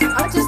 I just